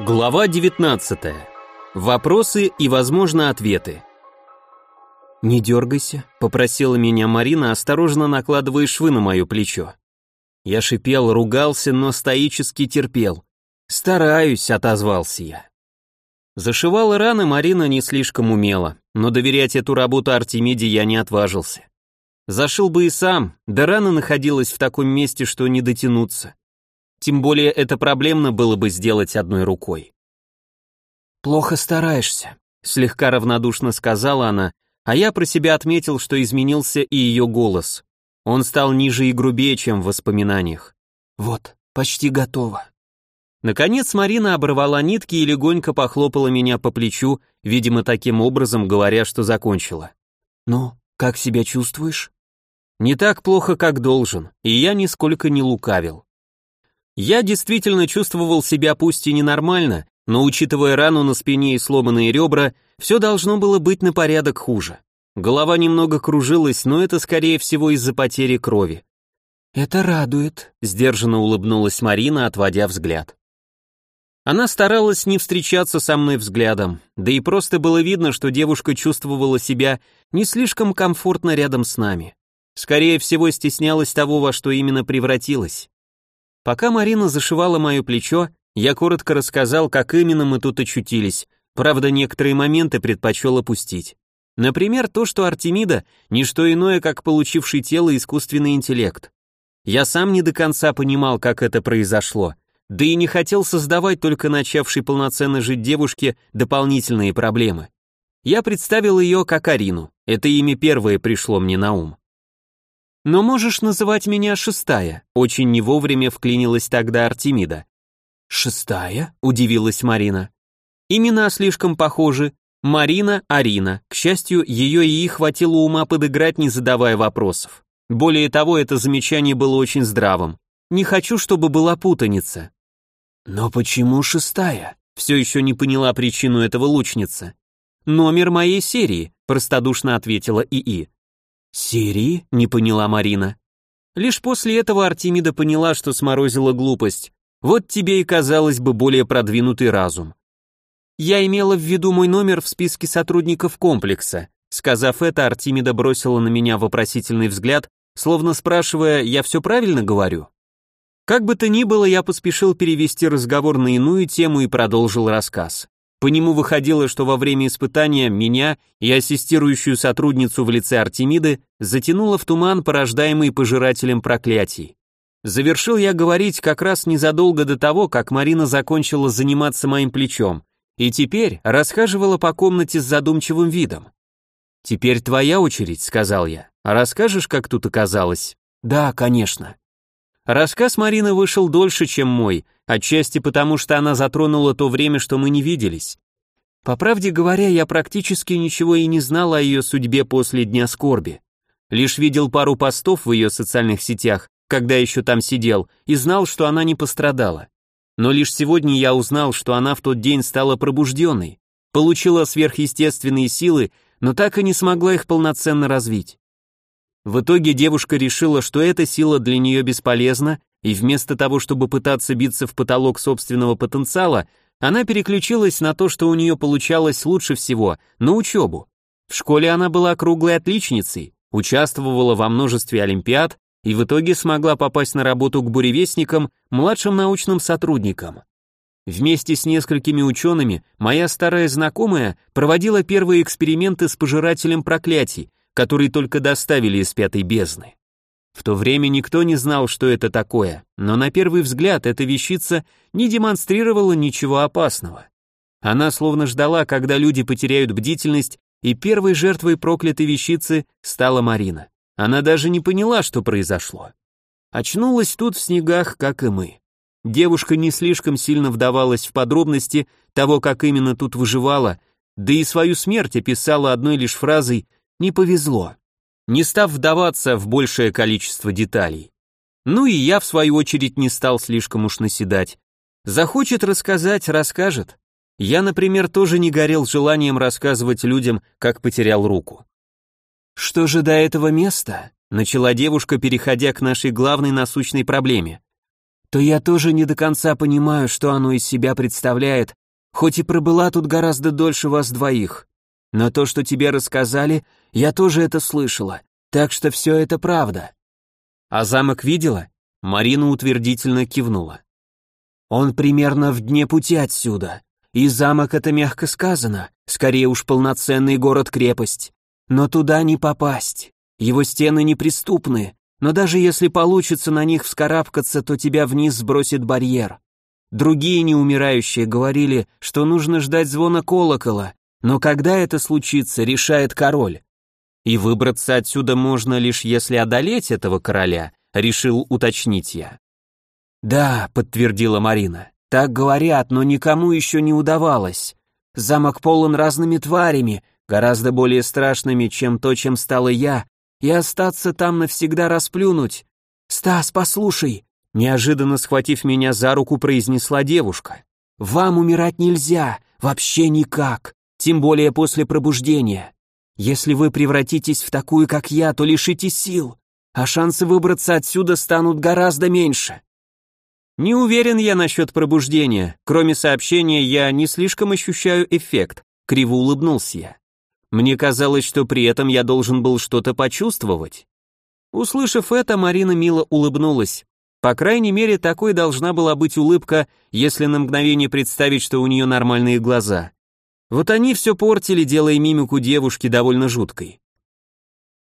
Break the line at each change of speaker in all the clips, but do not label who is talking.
Глава 19. Вопросы и, возможно, ответы. «Не дергайся», — попросила меня Марина, осторожно накладывая швы на мое плечо. Я шипел, ругался, но стоически терпел. «Стараюсь», — отозвался я. Зашивала раны Марина не слишком умела, но доверять эту работу Артемиде я не отважился. Зашил бы и сам, да рана находилась в таком месте, что не дотянуться. Тем более это проблемно было бы сделать одной рукой. «Плохо стараешься», — слегка равнодушно сказала она, а я про себя отметил, что изменился и ее голос. Он стал ниже и грубее, чем в воспоминаниях. «Вот, почти готово». Наконец Марина оборвала нитки и легонько похлопала меня по плечу, видимо, таким образом говоря, что закончила. «Ну, как себя чувствуешь?» «Не так плохо, как должен, и я нисколько не лукавил. Я действительно чувствовал себя пусть и ненормально, но учитывая рану на спине и сломанные ребра, все должно было быть на порядок хуже. Голова немного кружилась, но это скорее всего из-за потери крови. «Это радует», — сдержанно улыбнулась Марина, отводя взгляд. Она старалась не встречаться со мной взглядом, да и просто было видно, что девушка чувствовала себя не слишком комфортно рядом с нами. Скорее всего, стеснялась того, во что именно превратилась. Пока Марина зашивала мое плечо, я коротко рассказал, как именно мы тут очутились, правда, некоторые моменты предпочел опустить. Например, то, что Артемида – не что иное, как получивший тело искусственный интеллект. Я сам не до конца понимал, как это произошло, да и не хотел создавать только начавшей полноценно жить девушке дополнительные проблемы. Я представил ее как Арину, это имя первое пришло мне на ум. Но можешь называть меня шестая, очень не вовремя вклинилась тогда Артемида. Шестая? удивилась Марина. Имена слишком похожи. Марина, Арина. К счастью, ее и хватило ума подыграть, не задавая вопросов. Более того, это замечание было очень здравым. Не хочу, чтобы была путаница. Но почему шестая? Все еще не поняла причину этого лучница. Номер моей серии, простодушно ответила ИИ. «Серии?» — не поняла Марина. Лишь после этого Артемида поняла, что сморозила глупость. Вот тебе и казалось бы более продвинутый разум. Я имела в виду мой номер в списке сотрудников комплекса. Сказав это, Артемида бросила на меня вопросительный взгляд, словно спрашивая, я все правильно говорю? Как бы то ни было, я поспешил перевести разговор на иную тему и продолжил рассказ. По нему выходило, что во время испытания меня и ассистирующую сотрудницу в лице Артемиды затянуло в туман, порождаемый пожирателем проклятий. Завершил я говорить как раз незадолго до того, как Марина закончила заниматься моим плечом, и теперь расхаживала по комнате с задумчивым видом. «Теперь твоя очередь», — сказал я. «А расскажешь, как тут оказалось?» «Да, конечно». Рассказ Марины вышел дольше, чем мой, отчасти потому, что она затронула то время, что мы не виделись. По правде говоря, я практически ничего и не знал о ее судьбе после Дня скорби. Лишь видел пару постов в ее социальных сетях, когда еще там сидел, и знал, что она не пострадала. Но лишь сегодня я узнал, что она в тот день стала пробужденной, получила сверхъестественные силы, но так и не смогла их полноценно развить. В итоге девушка решила, что эта сила для нее бесполезна, и вместо того, чтобы пытаться биться в потолок собственного потенциала, она переключилась на то, что у нее получалось лучше всего, на учебу. В школе она была круглой отличницей, участвовала во множестве олимпиад и в итоге смогла попасть на работу к буревестникам, младшим научным сотрудникам. Вместе с несколькими учеными моя старая знакомая проводила первые эксперименты с пожирателем проклятий, который только доставили из пятой бездны. В то время никто не знал, что это такое, но на первый взгляд эта вещица не демонстрировала ничего опасного. Она словно ждала, когда люди потеряют бдительность, и первой жертвой проклятой вещицы стала Марина. Она даже не поняла, что произошло. Очнулась тут в снегах, как и мы. Девушка не слишком сильно вдавалась в подробности того, как именно тут выживала, да и свою смерть описала одной лишь фразой не повезло, не став вдаваться в большее количество деталей. Ну и я, в свою очередь, не стал слишком уж наседать. Захочет рассказать, расскажет. Я, например, тоже не горел желанием рассказывать людям, как потерял руку. Что же до этого места? начала девушка, переходя к нашей главной насущной проблеме,
то я тоже не до конца понимаю, что оно из себя представляет, хоть и пробыла тут гораздо дольше вас двоих. Но то, что тебе рассказали, я тоже это слышала, так что все это правда.
А замок видела? Марина утвердительно кивнула.
Он примерно в дне пути отсюда. И замок это мягко сказано, скорее уж полноценный город-крепость. Но туда не попасть. Его стены неприступны, но даже если получится на них вскарабкаться, то тебя вниз сбросит барьер. Другие неумирающие говорили, что нужно ждать звона колокола, но когда это случится, решает король. И выбраться отсюда можно лишь если одолеть этого короля, решил уточнить я. Да, подтвердила Марина. Так говорят, но никому еще не удавалось. Замок полон разными тварями, гораздо более страшными, чем то, чем стала я, и остаться там навсегда расплюнуть. Стас, послушай, неожиданно схватив меня за руку, произнесла девушка. Вам умирать нельзя, вообще никак, тем более после пробуждения. Если вы превратитесь в такую, как я, то лишитесь сил, а шансы выбраться отсюда станут гораздо меньше.
Не уверен я насчет пробуждения. Кроме сообщения, я не слишком ощущаю эффект. Криво улыбнулся я. Мне казалось, что при этом я должен был что-то почувствовать. Услышав это, Марина мило улыбнулась. По крайней мере, такой должна была быть улыбка, если на мгновение представить, что у нее нормальные глаза. Вот они все портили, делая мимику девушки довольно жуткой.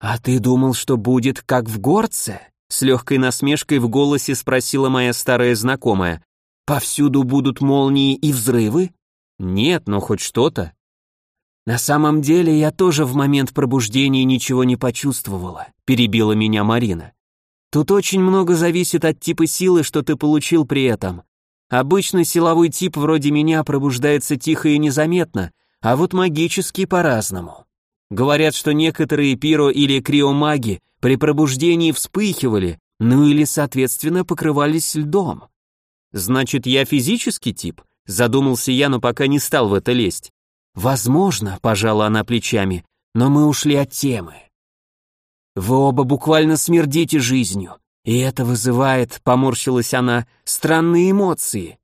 «А ты думал, что будет как в горце?» С легкой насмешкой в голосе спросила моя старая знакомая. «Повсюду будут молнии и взрывы?»
«Нет, но хоть что-то».
«На самом деле я тоже в момент пробуждения ничего не почувствовала», перебила меня Марина. «Тут очень много зависит от типа силы, что ты получил при этом. Обычно силовой тип вроде меня пробуждается тихо и незаметно, а вот магический по-разному. Говорят, что некоторые пиро- или криомаги при пробуждении вспыхивали, ну или, соответственно, покрывались льдом.
Значит, я физический тип? Задумался я, но пока не стал в это лезть.
«Возможно», — пожала она плечами, — «но мы ушли от темы. Вы оба буквально смердите жизнью, и это вызывает, — поморщилась она, — странные эмоции».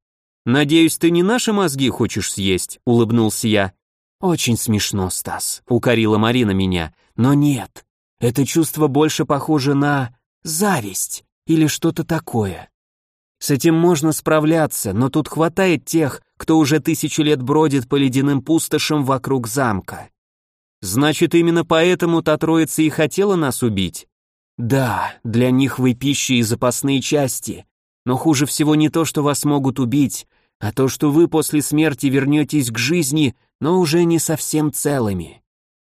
«Надеюсь, ты не наши мозги хочешь съесть?» — улыбнулся я.
«Очень смешно, Стас», — укорила Марина меня, — «но нет, это чувство больше похоже на зависть или что-то такое. С этим можно справляться, но тут хватает тех, кто уже тысячу лет бродит по ледяным пустошам вокруг замка.
Значит, именно поэтому та троица и хотела нас убить?
Да, для них вы пища и запасные части. Но хуже всего не то, что вас могут убить, а то, что вы после смерти вернетесь к жизни, но уже не совсем целыми.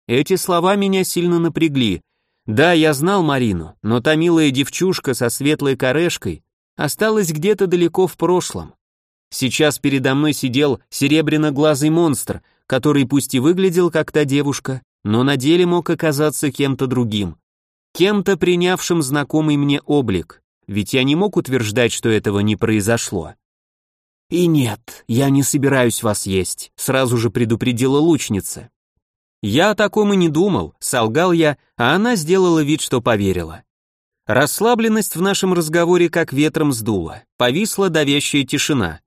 Эти слова меня сильно напрягли. Да, я знал Марину, но та милая девчушка со светлой корешкой осталась где-то далеко в прошлом. Сейчас передо мной сидел серебряно-глазый монстр, который пусть и выглядел как та девушка, но на деле мог оказаться кем-то другим. Кем-то принявшим знакомый мне облик, ведь я не мог утверждать, что этого не произошло.
«И нет, я не собираюсь вас есть», — сразу же предупредила лучница.
Я о таком и не думал, солгал я, а она сделала вид, что поверила. Расслабленность в нашем разговоре как ветром сдула, повисла давящая тишина.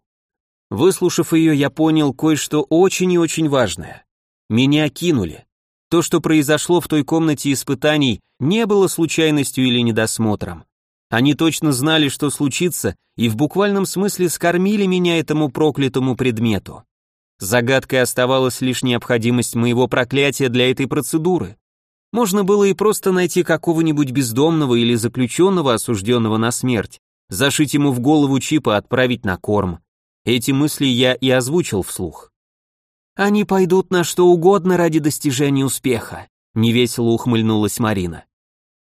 Выслушав ее, я понял кое-что очень и очень важное. Меня кинули. То, что произошло в той комнате испытаний, не было случайностью или недосмотром. Они точно знали, что случится, и в буквальном смысле скормили меня этому проклятому предмету. Загадкой оставалась лишь необходимость моего проклятия для этой процедуры. Можно было и просто найти какого-нибудь бездомного или заключенного, осужденного на смерть, зашить ему в голову чип и отправить на корм. Эти мысли я и озвучил вслух.
«Они пойдут на что угодно ради достижения успеха», — невесело ухмыльнулась Марина.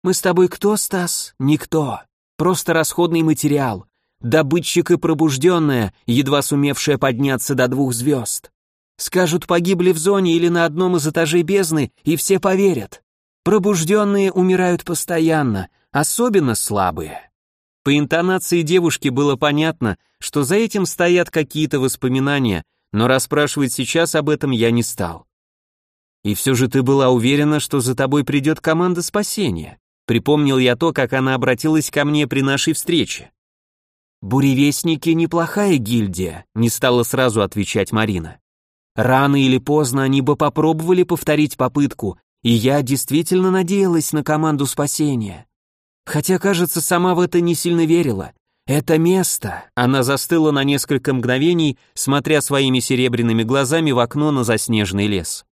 «Мы с тобой кто, Стас? Никто. Просто расходный материал. Добытчик и пробужденная, едва сумевшая подняться до двух звезд. Скажут, погибли в зоне или на одном из этажей бездны, и все поверят. Пробужденные умирают постоянно, особенно слабые.
По интонации девушки было понятно, что за этим стоят какие-то воспоминания, но расспрашивать сейчас об этом я не стал. И все же ты была уверена, что за тобой придет команда спасения. Припомнил я то, как она обратилась ко мне при нашей встрече.
«Буревестники — неплохая гильдия», — не стала сразу отвечать Марина. «Рано или поздно они бы попробовали повторить попытку, и я действительно надеялась на команду спасения. Хотя, кажется, сама в это не сильно верила. Это место...» Она застыла на несколько мгновений, смотря своими серебряными глазами в окно на заснеженный лес.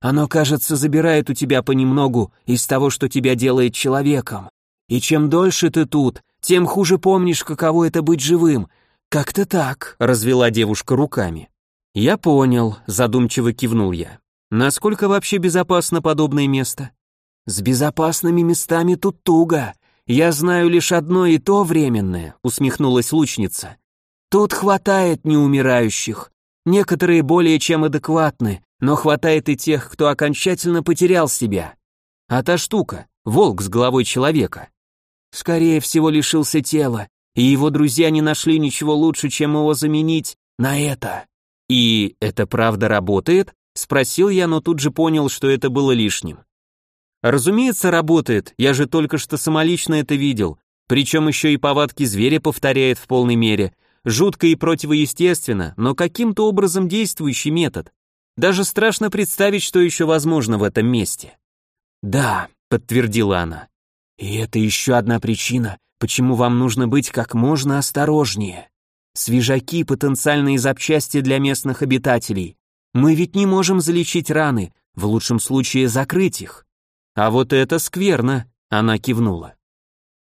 «Оно, кажется, забирает у тебя понемногу из того, что тебя делает человеком. И чем дольше ты тут, тем хуже помнишь, каково это быть живым. Как-то так», — развела девушка руками. «Я понял», — задумчиво кивнул я. «Насколько вообще безопасно подобное место?» «С безопасными местами тут туго. Я знаю лишь одно и то временное», — усмехнулась лучница. «Тут хватает неумирающих. Некоторые более чем адекватны, но хватает и тех, кто окончательно потерял себя. А та штука, волк с головой человека, скорее всего, лишился тела, и его друзья не нашли ничего лучше, чем его заменить на это. И это правда работает? Спросил я, но тут же понял, что это было лишним. Разумеется, работает, я же только что самолично это видел, причем еще и повадки зверя повторяет в полной мере. Жутко и противоестественно, но каким-то образом действующий метод. Даже страшно представить, что еще возможно в этом месте. «Да», — подтвердила она, и это еще одна причина, почему вам нужно быть как можно осторожнее. Свежаки — потенциальные запчасти для местных обитателей. Мы ведь не можем залечить раны, в лучшем случае закрыть их. А вот это скверно, она кивнула.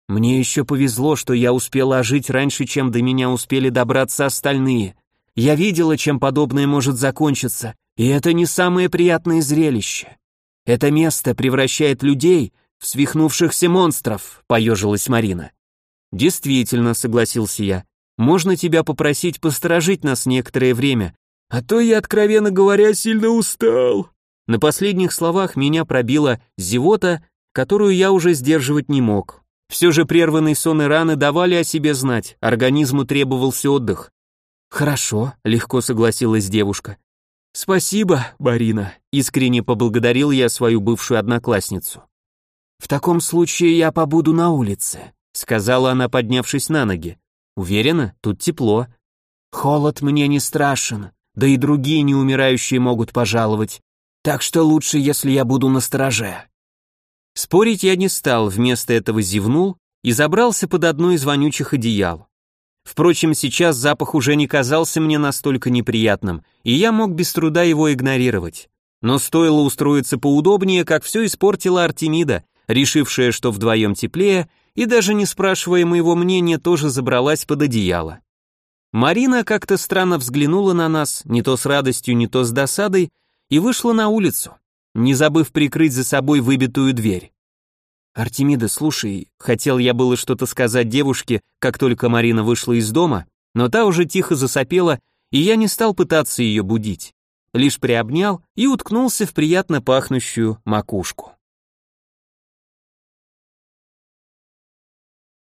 Мне еще повезло, что я успела ожить раньше, чем до меня успели добраться остальные. Я видела, чем подобное может закончиться, и это не самое приятное зрелище. Это место превращает людей в свихнувшихся монстров», — поежилась Марина. «Действительно», — согласился я, — «можно тебя попросить посторожить нас некоторое время, а то я, откровенно говоря, сильно устал». На последних словах меня пробила зевота, которую я уже сдерживать не мог. Все же прерванный сон и раны давали о себе знать, организму требовался отдых. «Хорошо», — легко согласилась девушка. «Спасибо, Барина», — искренне поблагодарил я свою бывшую одноклассницу. «В таком случае я побуду на улице», — сказала она, поднявшись на ноги. «Уверена, тут тепло». «Холод мне не страшен, да и другие неумирающие могут пожаловать, так что лучше, если я буду на стороже». Спорить я не стал, вместо этого зевнул и забрался под одно из вонючих одеял. Впрочем, сейчас запах уже не казался мне настолько неприятным, и я мог без труда его игнорировать. Но стоило устроиться поудобнее, как все испортила Артемида, решившая, что вдвоем теплее, и даже не спрашивая моего мнения, тоже забралась под одеяло. Марина как-то странно взглянула на нас, не то с радостью, не то с досадой, и вышла на улицу, не забыв прикрыть за собой выбитую дверь. «Артемида, слушай, хотел я было что-то сказать девушке, как только Марина вышла из дома, но та уже тихо засопела, и я не стал пытаться ее будить, лишь приобнял и уткнулся в приятно пахнущую макушку.